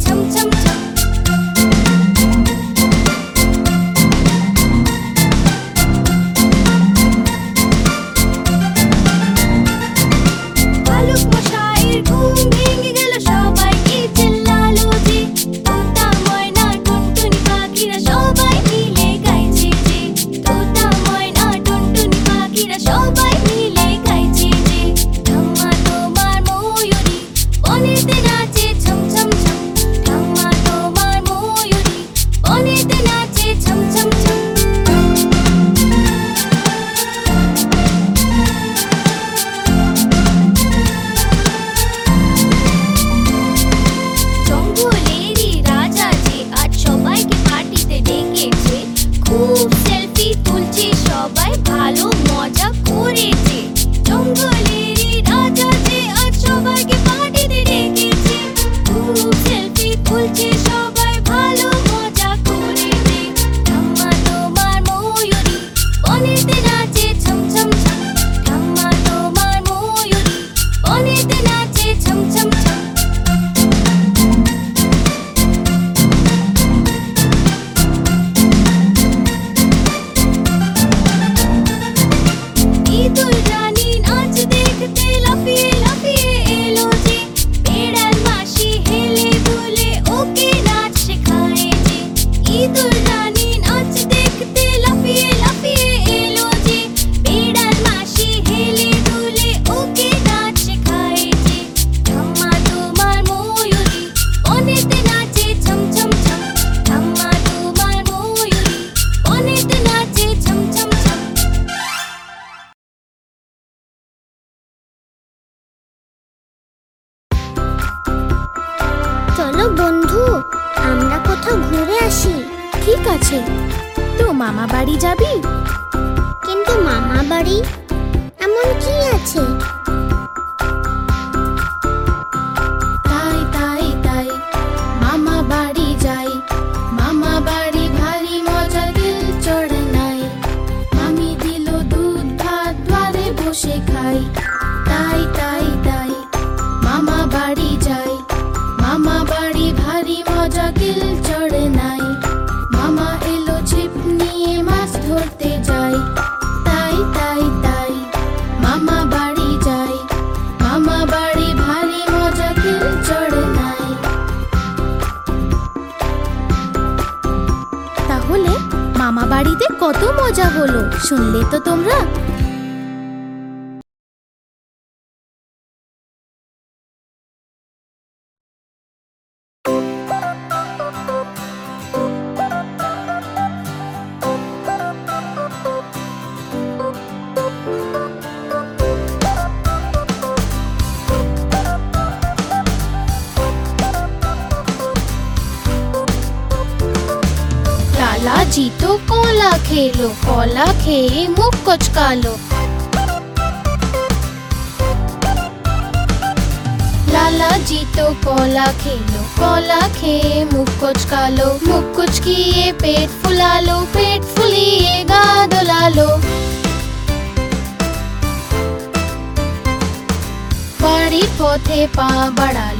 沉沉沉。বাড়িতে কত মজা হলো। শুনলে তো তোমরা खे मुख कुछ कालो लाला जी तो कोला खेलो, कोला खे मुख कुछ कालो मुख कुछ किए पेट फुला लो, पेट फुलिए दुला लो बड़ी पोथे पा बड़ा लो।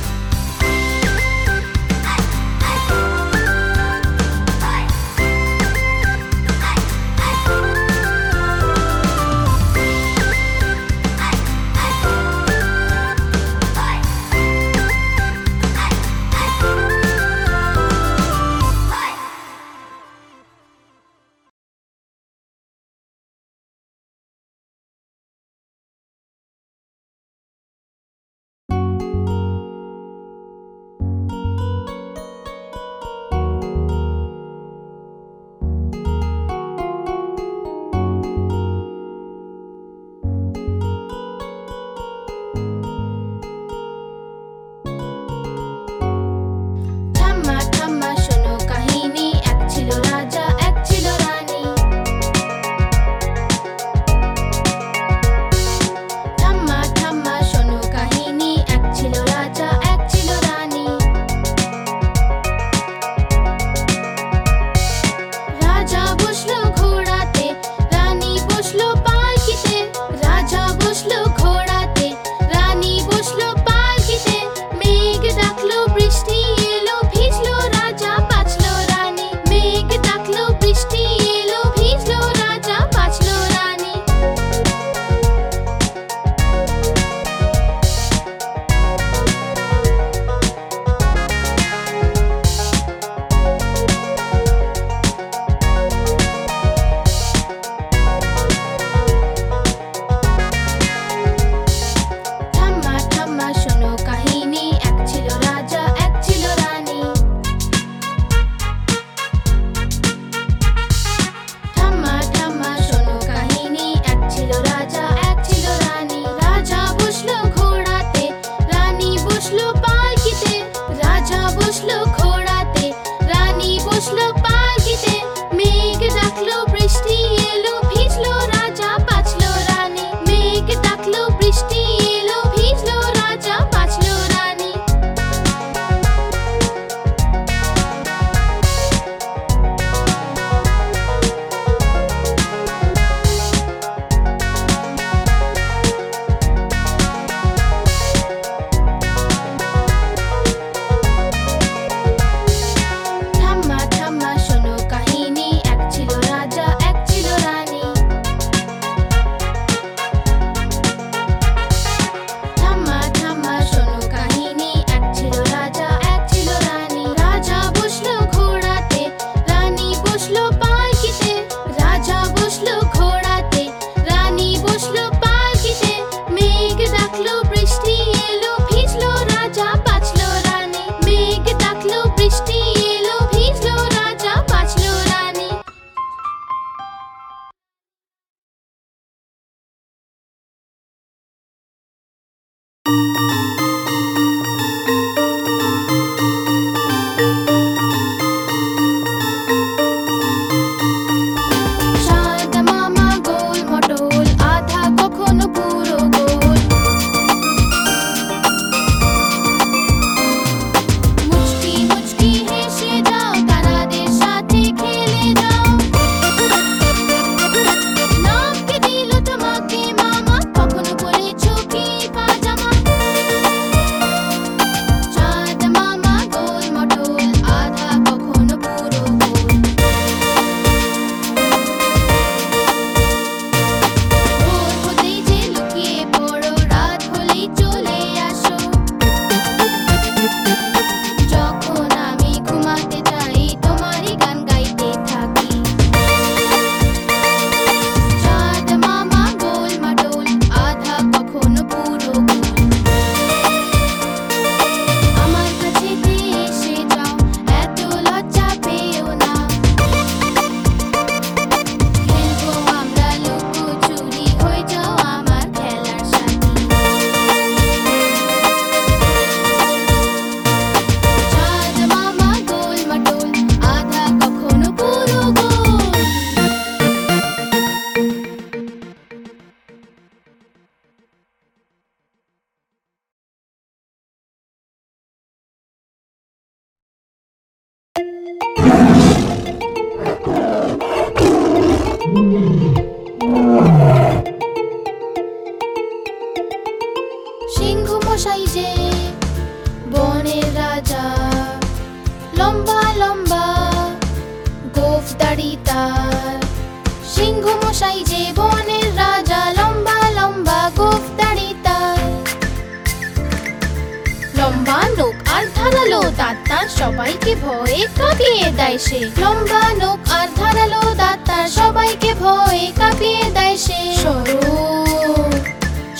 সবাইকে ভয়ে কাঁপিয়ে দেয় সে। লম্বা নখ আর ধারালো দাঁত সবাইকে ভয়ে কাঁপিয়ে দেয় সে। সরো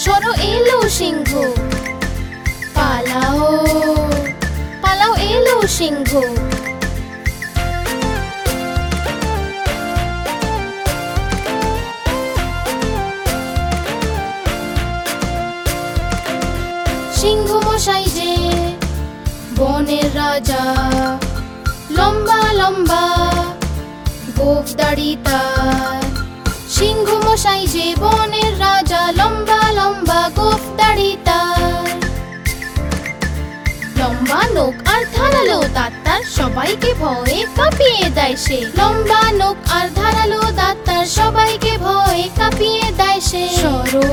সরো এলো সিংহ। পালাও পালাও এলো সিংহ। সিংহ মশাই যে বনের রাজা লম্বা, গোফ দাড়ি তার। সিংহ মশাই যে রাজা, লম্বা লম্বা গোফ দাড়ি তার। লম্বা নখ আর ধারালো দাঁত তার, সবাইকে ভয়ে কাঁপিয়ে দেয় সে। লম্বা নখ আর ধারালো দাঁত তার, সবাইকে ভয়ে কাঁপিয়ে দেয় সে। সরো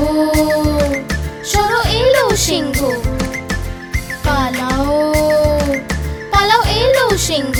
সরো এলো সিংহ। পালাও পালাও এলো সিংহ।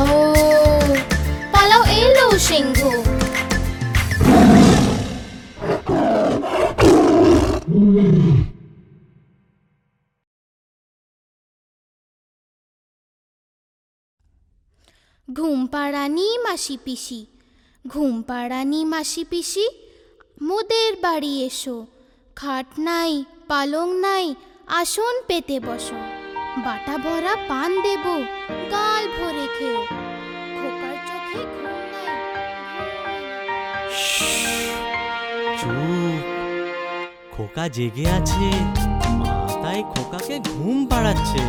পালাও পালাও এলো সিংহ। ঘুম পাড়ানি মাসি পিসি ঘুম পাড়ানি মাসি পিসি, মোদের বাড়ি এসো। খাট নাই, পালং নাই, আসন পেতে বসো। বাটা ভরা পান দেব, গাল ভরে খেও খোকার চোখে ঘুম খোকা জেগে আছে মা তাই খোকাকে ঘুম পাড়াচ্ছে।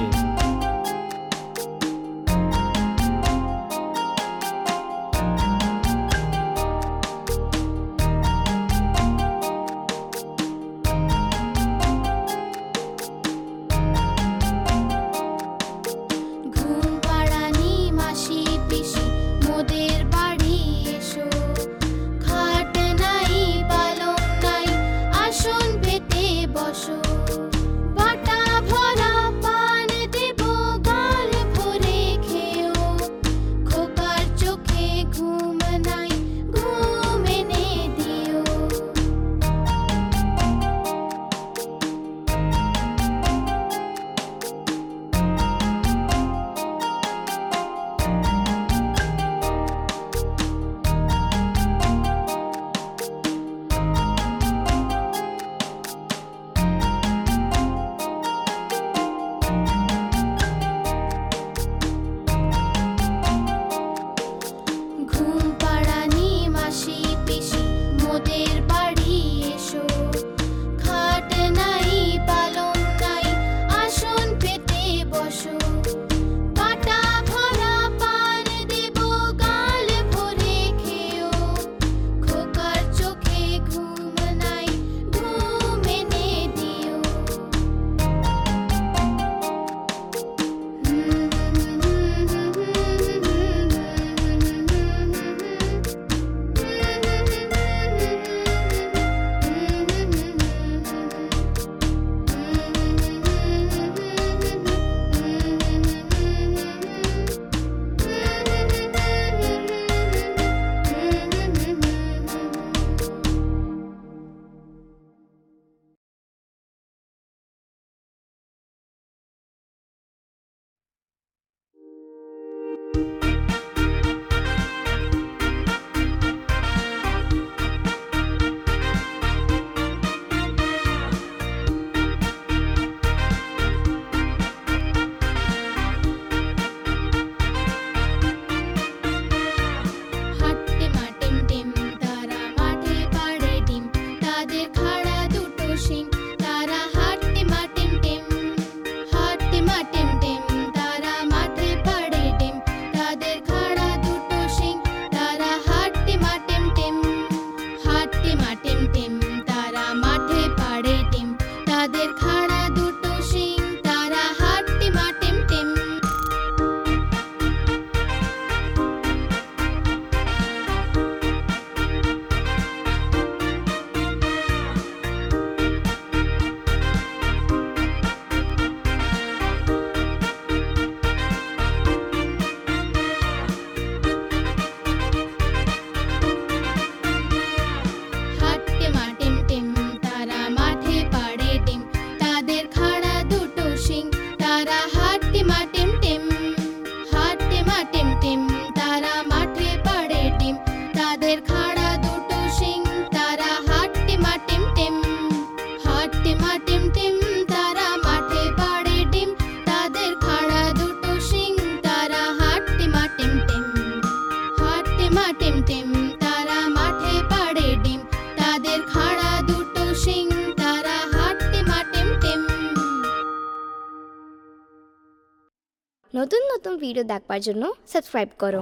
ভিডিও দেখবার জন্য সাবস্ক্রাইব করো।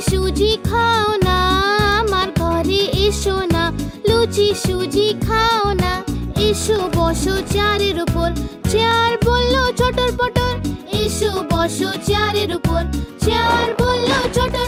সুজি খাও না, আমার ঘরে এসো না। লুচি সুজি খাও না, এসো বসো চারের উপর। চেয়ার বলল ছোটর পটর। এসো বসো চারের উপর। চেয়ার বলল ছোটর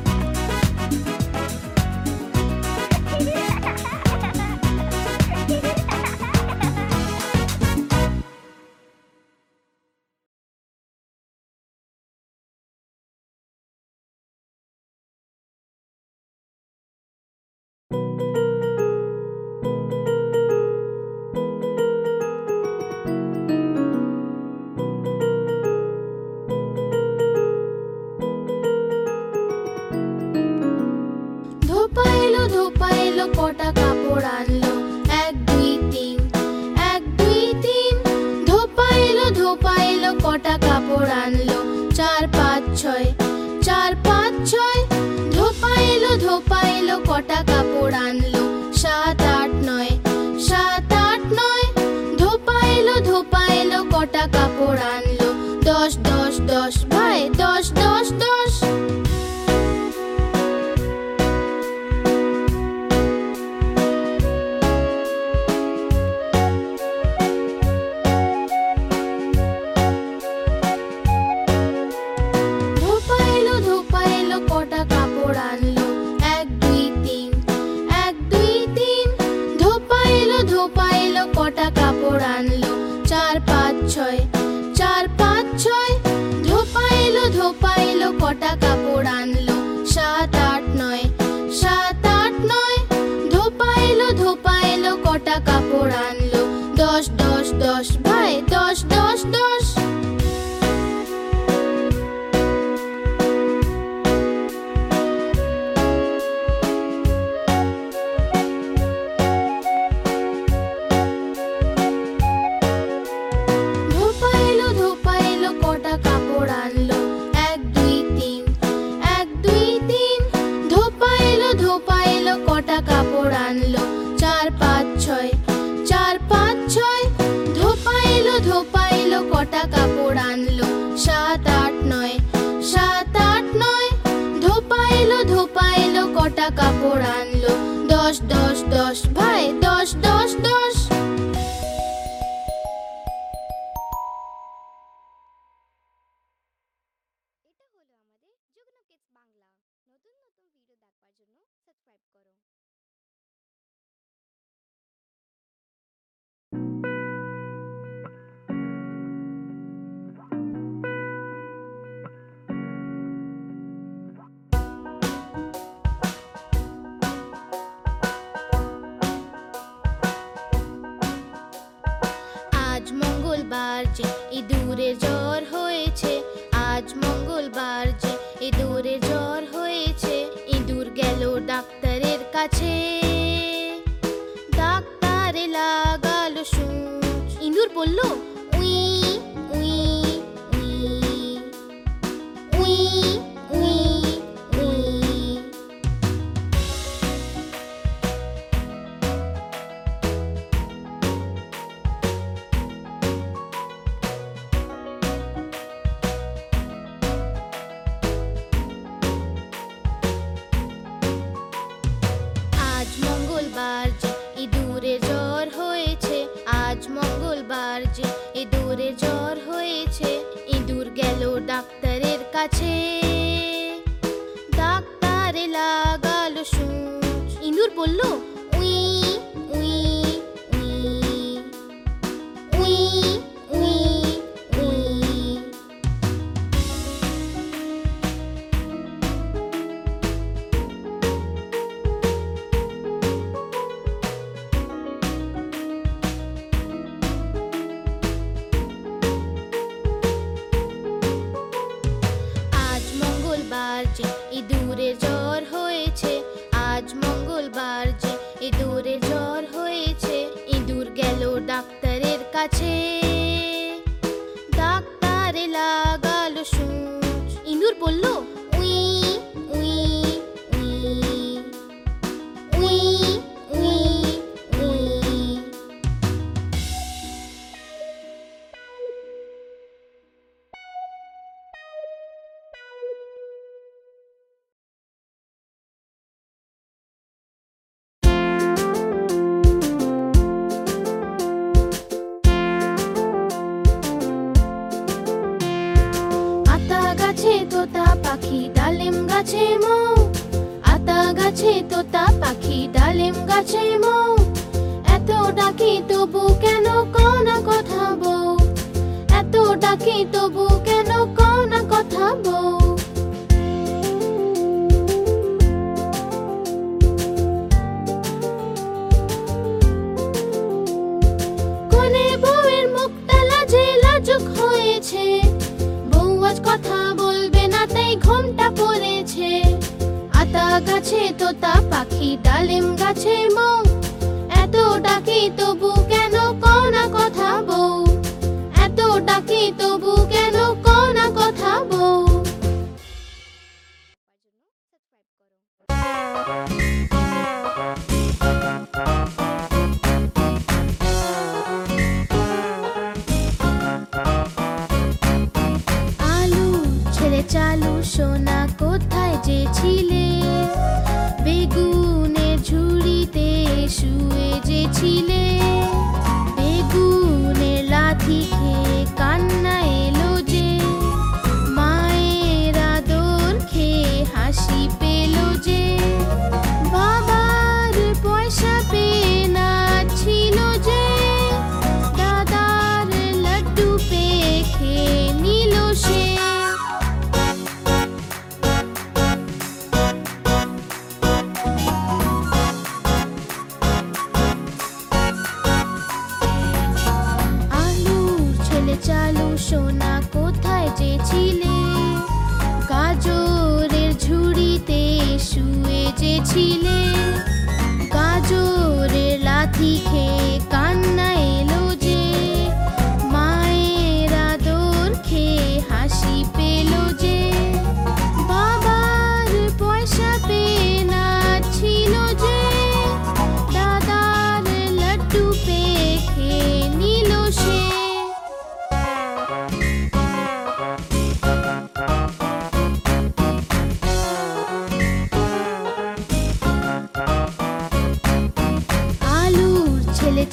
ইঁদুরের জল God who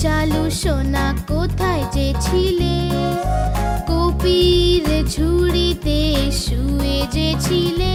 চালু সোনা কোথায় যে ছিলে? কপির ঝুড়িতে শুয়ে যে ছিলে?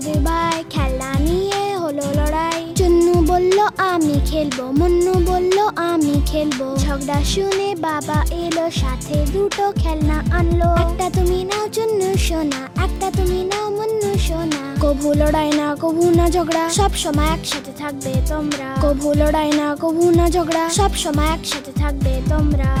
দুই ভাই খেলনা নিয়ে হলো লড়াই। চন্নু বলল, আমি খেলব। মুন্নু বলল, আমি খেলব। ঝগড়া শুনে বাবা এলো, সাথে দুটো খেলনা আনলো। একটা তুমি নাও চন্নু সোনা, একটা তুমি নাও মন্নু সোনা। কভু লড়াই না, কভু না ঝগড়া, সব সময় একসাথে থাকবে তোমরা। কভু লড়াই না, কভু না ঝগড়া, সব সময় একসাথে থাকবে তোমরা।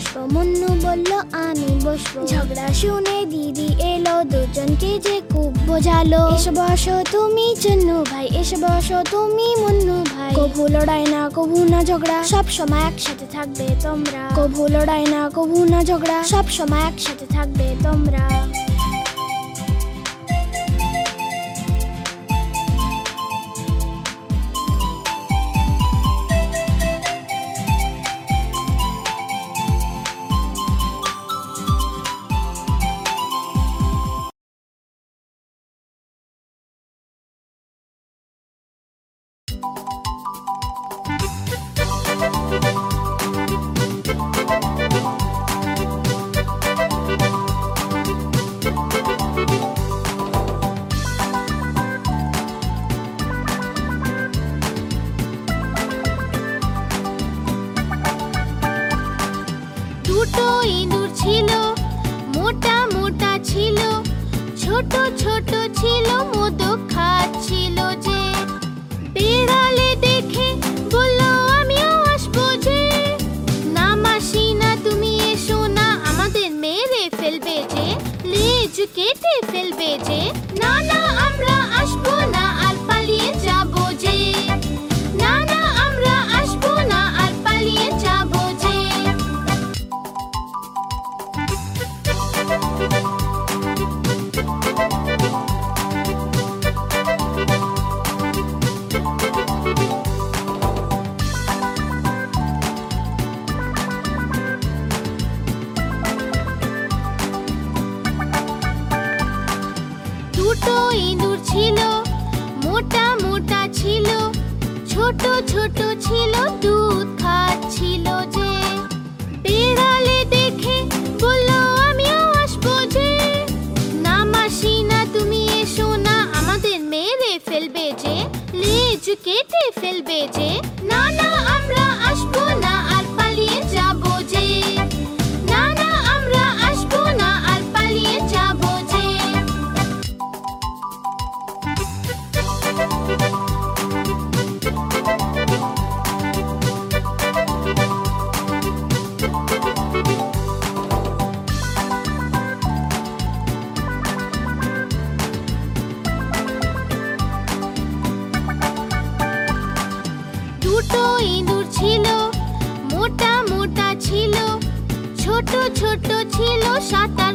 বসবো মুন্নু বলল, আমি বসবো। ঝগড়া শুনে দিদি এলো, দুজনকে যে খুব বোঝালো। এসে বসো তুমি, চন্নু ভাই, এসে বসো তুমি, মুন্নু ভাই। কভু লড়াই না, কভু না ঝগড়া, সব সময় একসাথে থাকবে তোমরা। কভু লড়াই না, কভু না ঝগড়া, সব সময় একসাথে থাকবে তোমরা। দুটো ইঁদুর ছিল, মোটা মোটা ছিল, ছোট ছোট ছিল, দুধ খাচ্ছিল যে। বেড়ালে দেখে বলল, আমিও আসব যে। না মাসি, না তুমি এসো না, আমাদের মেরে ফেলবে যে, লেজ কেটে ফেলবে যে। না না ছোট ছিল সাঁতার